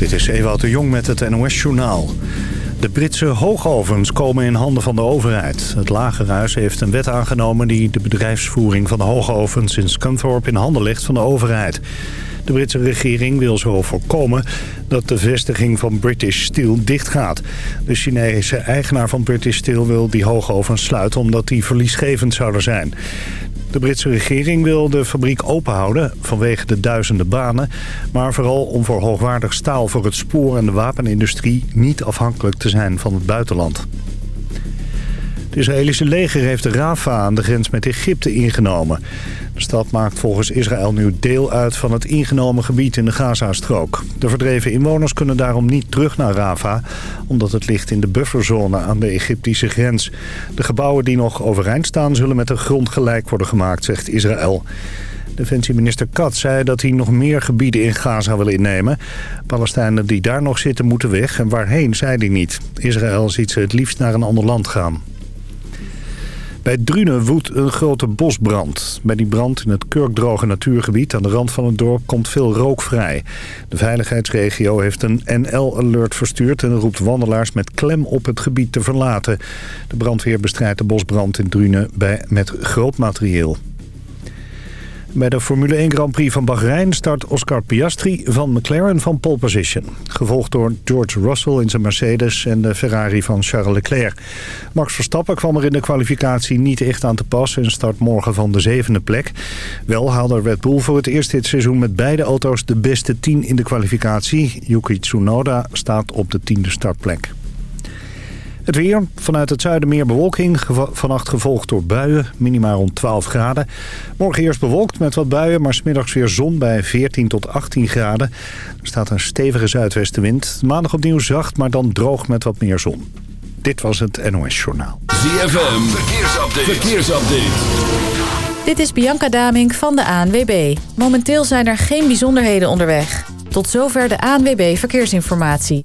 Dit is Ewout de Jong met het NOS-journaal. De Britse hoogovens komen in handen van de overheid. Het Lagerhuis heeft een wet aangenomen die de bedrijfsvoering van de hoogovens in Scunthorpe in handen legt van de overheid. De Britse regering wil zo voorkomen dat de vestiging van British Steel dichtgaat. De Chinese eigenaar van British Steel wil die hoogovens sluiten omdat die verliesgevend zouden zijn. De Britse regering wil de fabriek openhouden vanwege de duizenden banen... maar vooral om voor hoogwaardig staal voor het spoor en de wapenindustrie... niet afhankelijk te zijn van het buitenland. Het Israëlische leger heeft Rafah aan de grens met Egypte ingenomen. De stad maakt volgens Israël nu deel uit van het ingenomen gebied in de Gazastrook. De verdreven inwoners kunnen daarom niet terug naar Rafah... omdat het ligt in de bufferzone aan de Egyptische grens. De gebouwen die nog overeind staan zullen met de grond gelijk worden gemaakt, zegt Israël. Defensieminister Katz zei dat hij nog meer gebieden in Gaza wil innemen. Palestijnen die daar nog zitten moeten weg en waarheen zei hij niet. Israël ziet ze het liefst naar een ander land gaan. Bij Drunen woedt een grote bosbrand. Bij die brand in het kurkdroge natuurgebied aan de rand van het dorp komt veel rook vrij. De veiligheidsregio heeft een NL-alert verstuurd en roept wandelaars met klem op het gebied te verlaten. De brandweer bestrijdt de bosbrand in Drunen bij, met groot materieel. Bij de Formule 1 Grand Prix van Bahrein start Oscar Piastri van McLaren van pole position. Gevolgd door George Russell in zijn Mercedes en de Ferrari van Charles Leclerc. Max Verstappen kwam er in de kwalificatie niet echt aan te pas en start morgen van de zevende plek. Wel haalde Red Bull voor het eerst dit seizoen met beide auto's de beste 10 in de kwalificatie. Yuki Tsunoda staat op de tiende startplek. Het weer. Vanuit het zuiden meer bewolking. Vannacht gevolgd door buien. Minimaal rond 12 graden. Morgen eerst bewolkt met wat buien. Maar smiddags weer zon bij 14 tot 18 graden. Er staat een stevige zuidwestenwind. Maandag opnieuw zacht, maar dan droog met wat meer zon. Dit was het NOS Journaal. ZFM. Verkeersupdate. Verkeersupdate. Dit is Bianca Damink van de ANWB. Momenteel zijn er geen bijzonderheden onderweg. Tot zover de ANWB Verkeersinformatie.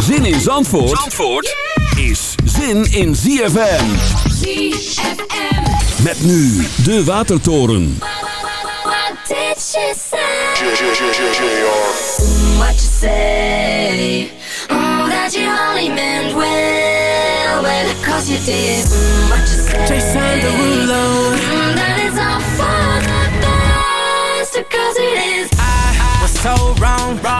Zin in Zandvoort, Zandvoort is zin in ZFM. ZFM. Met nu de Watertoren. What did she say? What you say? Oh, that you only meant well, well, cause you did. What you say? Jason Derulo. Mm, that is all for the best, cause it is. was so wrong, for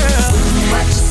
much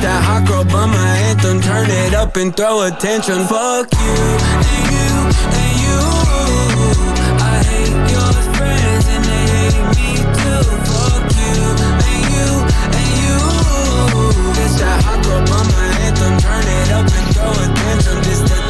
that hot girl by my anthem. Turn it up and throw attention. Fuck you and you and you. I hate your friends and they hate me too. Fuck you and you and you. That hot girl bummer anthem. Turn it up and throw attention. This the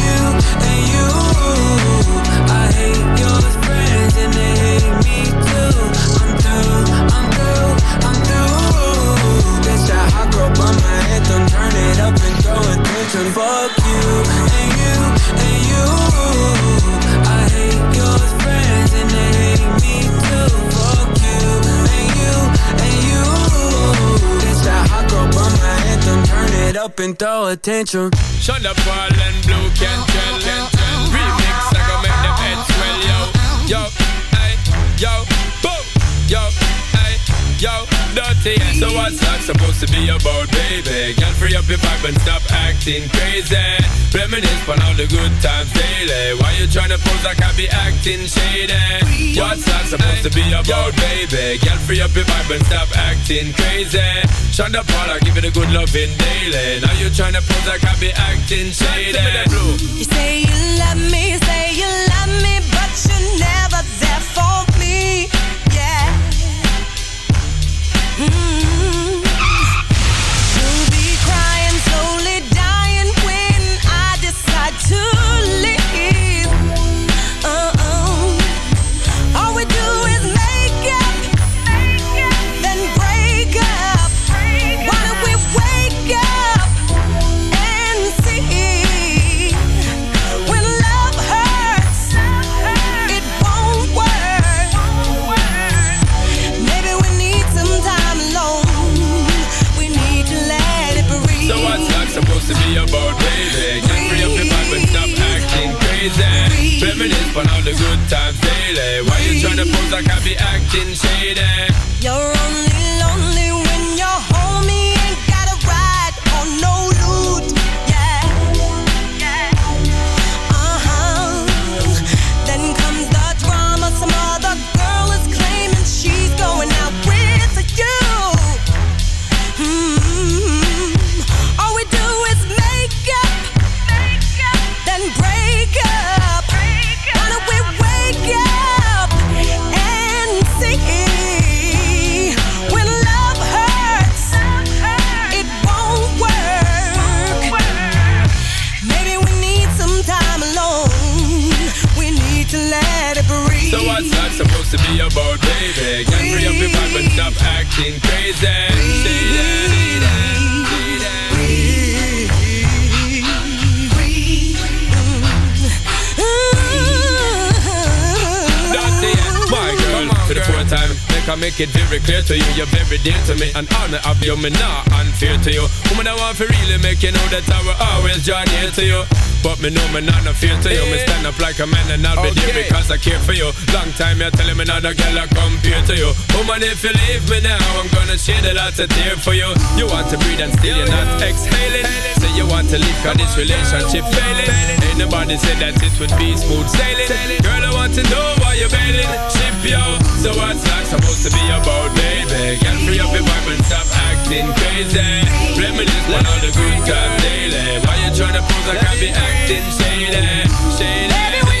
it throw attention. Shut up, Paul and Blu Cantrell tell. Remix, I go make them head swell, yo. Yo, hey, yo, dirty. So what's that supposed to be about, baby? Girl, free up your vibe and stop acting crazy. Reminisce on all the good times daily. Why you tryna pose like I be acting shady? What's that supposed to be about, baby? Girl, free up your vibe and stop acting crazy. Shonda Paul, I give it a good loving daily. Now you tryna pose like I be acting shady. You say you love me, say you love me, but you're never there for me. You'll be crying, slowly dying when I decide to leave. On all the good times daily. Why you tryna pose like I be acting shady? You're very clear to you, you're very dear to me. And honor of you, me not unfair to you. Woman, I want to really make you know that I will always join here to you. But me know me not no fear to you. Me stand up like a man and I'll be there because I care for you. Long time you're telling me not a girl I compare to you. Woman, if you leave me now, I'm gonna shed a lot of tear for you. You want to breathe and still you're not exhaling. Say you want to leave cause this relationship failing. Ain't nobody said that it would be smooth sailing. Girl, I want to know why you're bailing. Ship yo. So what's that supposed to be about, baby? Get free up your vibe and stop acting crazy. Reminisce on all the good times daily. Why you tryna pose like I be acting shady? Shady.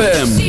ZFM.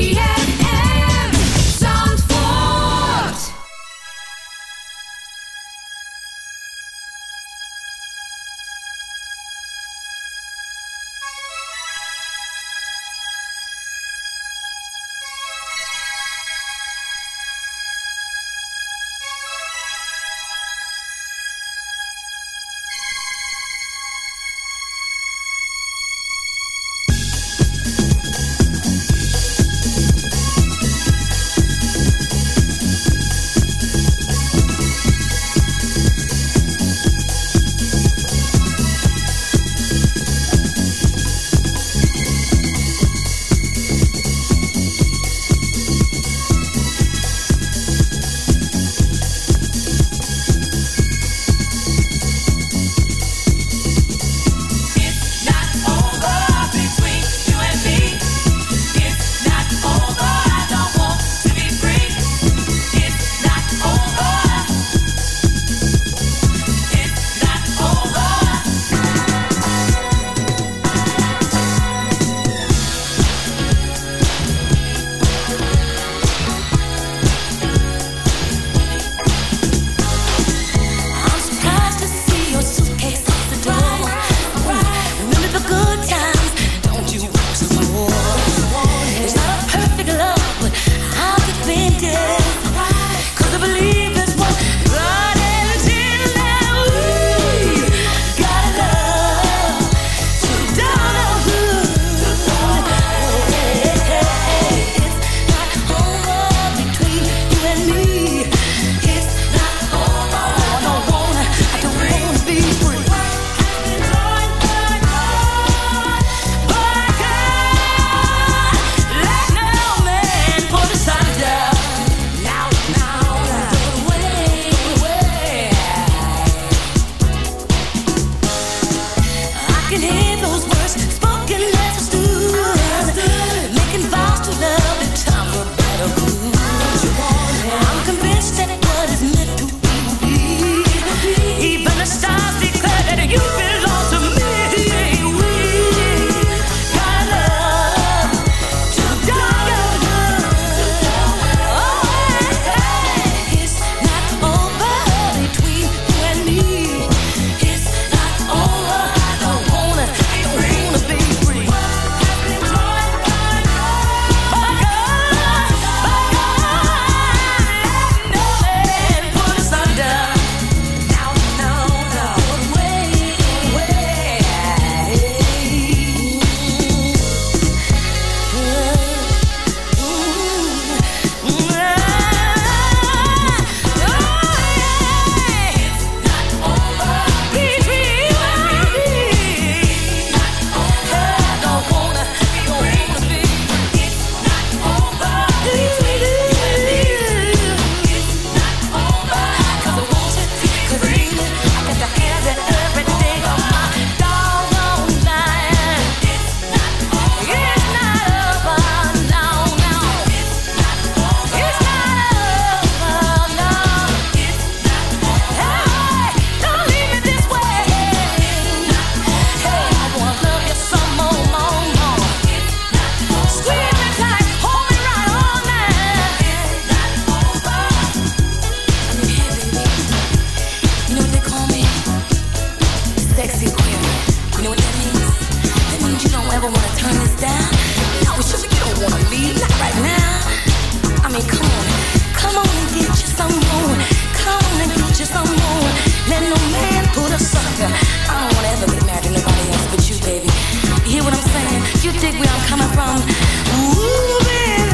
sexy queen. You know what that means? That means you don't ever wanna turn this down. No, sugar, you don't wanna leave, not right now. I mean, come on, come on and get you some more. Come on and get you some more. Let no man put a sucker. I don't wanna ever get married to nobody else but you, baby. You hear what I'm saying? You dig where I'm coming from? Ooh, baby.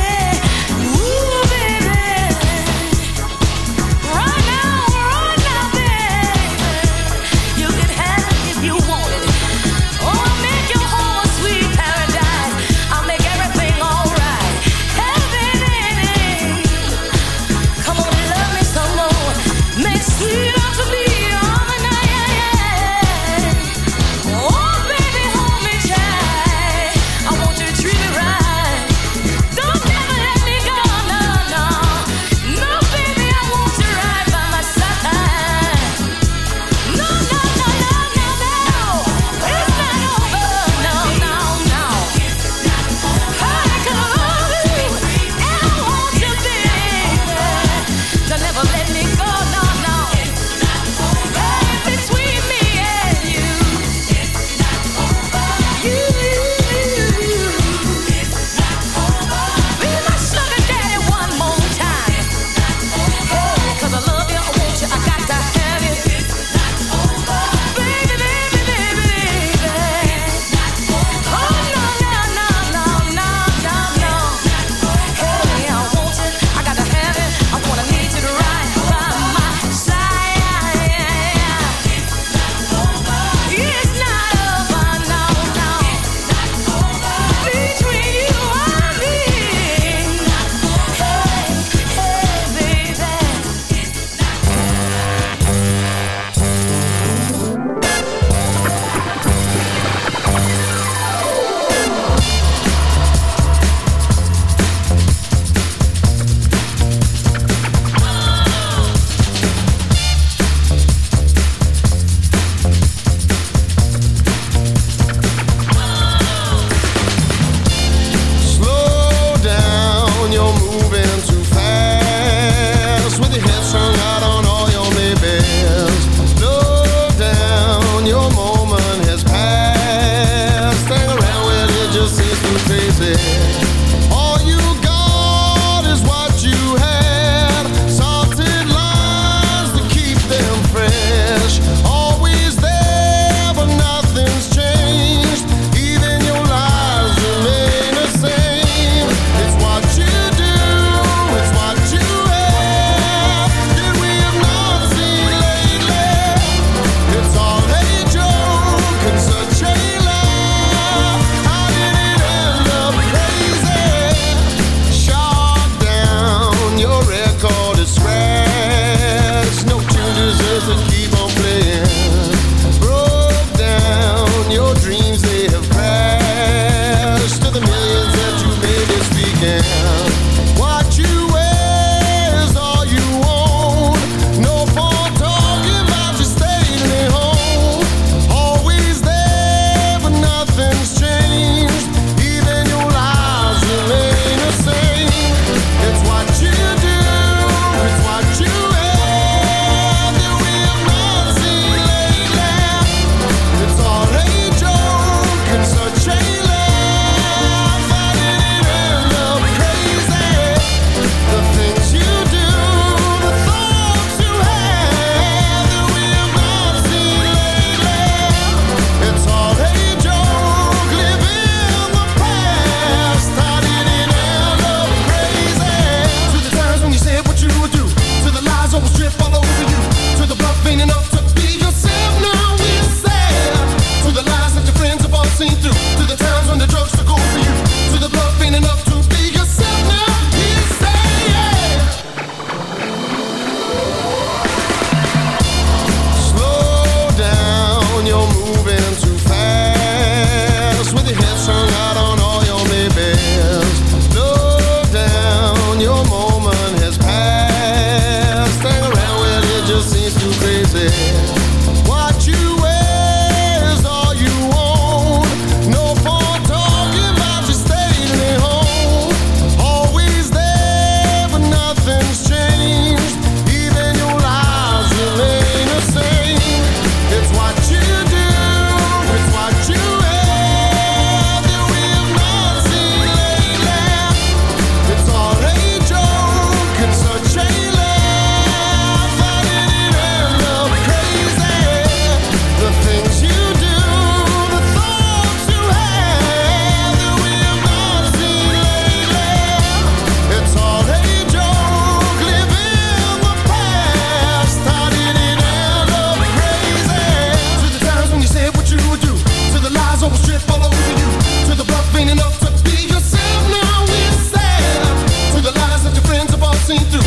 seen through.